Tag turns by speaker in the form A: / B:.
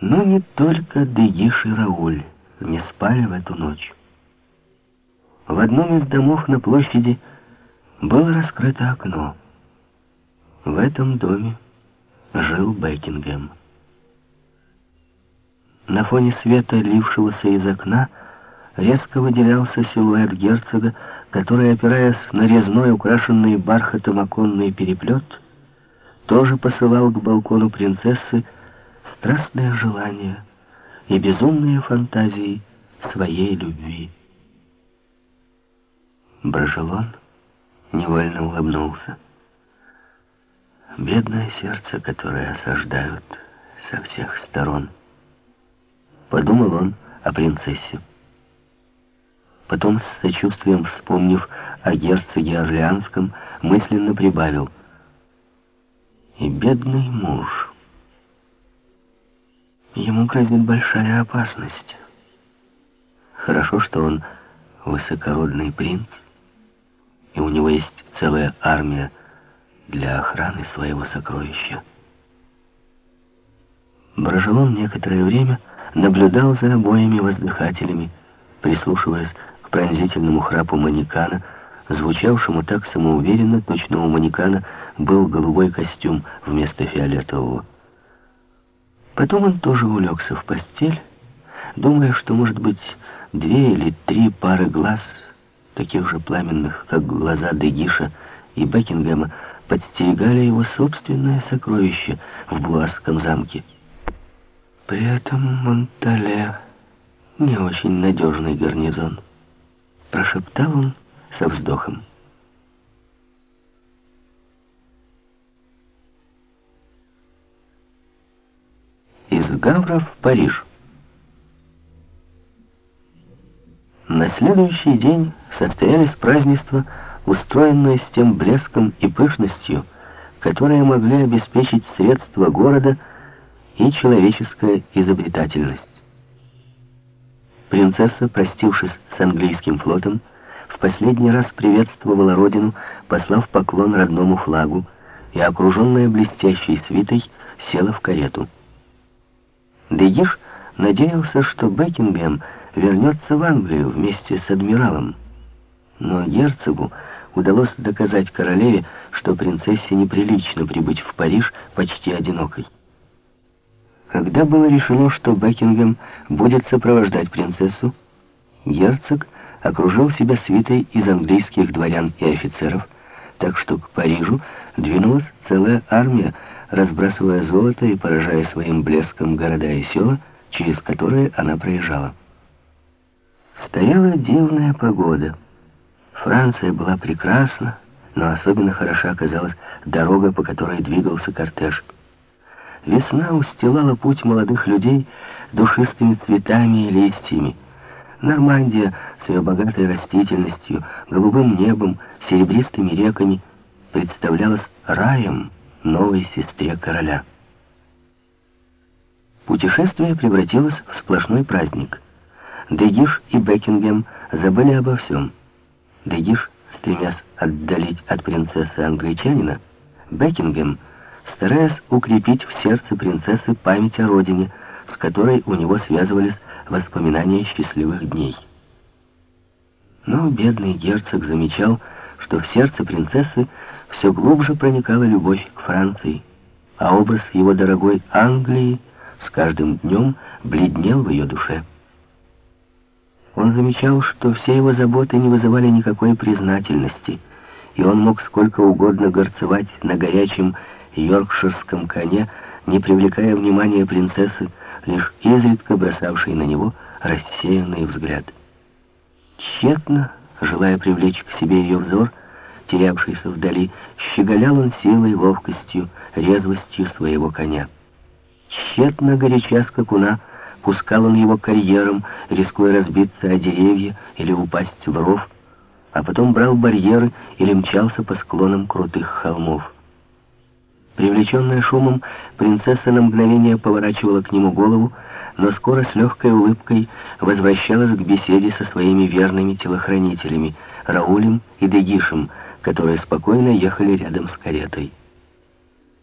A: Но не только Дегиш и Рауль не спали в эту ночь. В одном из домов на площади было раскрыто окно. В этом доме жил Бекингем. На фоне света, лившегося из окна, резко выделялся силуэт герцога, который, опираясь на резной, украшенный бархатом оконный переплет, тоже посылал к балкону принцессы страстное желание и безумные фантазии своей любви. Брожелон невольно улыбнулся. Бедное сердце, которое осаждают со всех сторон. Подумал он о принцессе. Потом, с сочувствием вспомнив о герцоге Орлеанском, мысленно прибавил. И бедный муж. Ему грозит большая опасность. Хорошо, что он высокородный принц, и у него есть целая армия для охраны своего сокровища. Брожелон некоторое время наблюдал за обоими воздыхателями, прислушиваясь к пронзительному храпу манекана, звучавшему так самоуверенно, точно у манекана был голубой костюм вместо фиолетового. Потом он тоже улегся в постель, думая, что, может быть, две или три пары глаз, таких же пламенных, как глаза Дегиша и Бекингема, подстерегали его собственное сокровище в Блуасском замке. При этом Монтале не очень надежный гарнизон, прошептал он со вздохом. Гавра в Париж. На следующий день состоялись празднества, устроенные с тем блеском и пышностью, которые могли обеспечить средства города и человеческая изобретательность. Принцесса, простившись с английским флотом, в последний раз приветствовала родину, послав поклон родному флагу, и, окруженная блестящей свитой, села в карету. Дегиш надеялся, что Бекингем вернется в Англию вместе с адмиралом. Но герцогу удалось доказать королеве, что принцессе неприлично прибыть в Париж почти одинокой. Когда было решено, что Бекингем будет сопровождать принцессу, герцог окружил себя свитой из английских дворян и офицеров, так что к Парижу двинулась целая армия, разбрасывая золото и поражая своим блеском города и села, через которые она проезжала. Стояла дивная погода. Франция была прекрасна, но особенно хороша оказалась дорога, по которой двигался кортеж. Весна устилала путь молодых людей душистыми цветами и листьями. Нормандия с ее богатой растительностью, голубым небом, серебристыми реками представлялась раем новой сестре короля. Путешествие превратилось в сплошной праздник. Дегиш и Бекингем забыли обо всем. Дегиш, стремясь отдалить от принцессы англичанина, Бекингем — стараясь укрепить в сердце принцессы память о родине, с которой у него связывались воспоминания счастливых дней. Но бедный герцог замечал, что в сердце принцессы все глубже проникала любовь к Франции, а образ его дорогой Англии с каждым днем бледнел в ее душе. Он замечал, что все его заботы не вызывали никакой признательности, и он мог сколько угодно горцевать на горячем йоркширском коне, не привлекая внимания принцессы, лишь изредка бросавшей на него рассеянный взгляд. Тщетно, желая привлечь к себе ее взор, терявшийся вдали, щеголял он силой, ловкостью, резвостью своего коня. Тщетно, горяча скакуна, пускал он его карьером, рискуя разбиться о деревья или упасть в ров, а потом брал барьеры или мчался по склонам крутых холмов. Привлеченная шумом, принцесса на мгновение поворачивала к нему голову, но скоро с легкой улыбкой возвращалась к беседе со своими верными телохранителями, Раулем и Дегишем, которые спокойно ехали рядом с каретой.